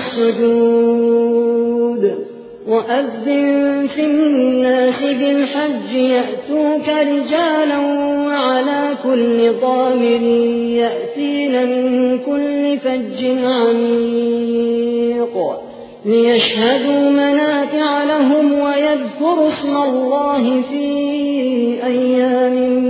السجود وأذن في الناس بالحج يأتوك رجالا وعلى كل ضامر يأتين من كل فج عميق. ليشهدوا منافع لهم ويذكروا اسم الله في أيام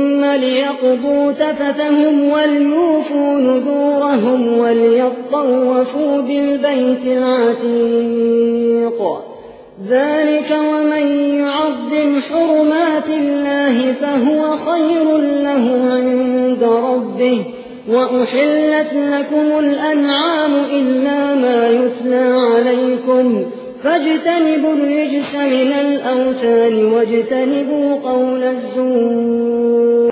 ليقضوا تفتهم وليوفوا نذورهم وليطوفوا بالبيت العتيق. ذلك ومن يعظم حرمات الله فهو خير له عند ربه. وأحلت لكم الأنعام إلا ما يتلى عليكم. فاجتنبوا الرجس من الأوثان واجتنبوا قول الزور.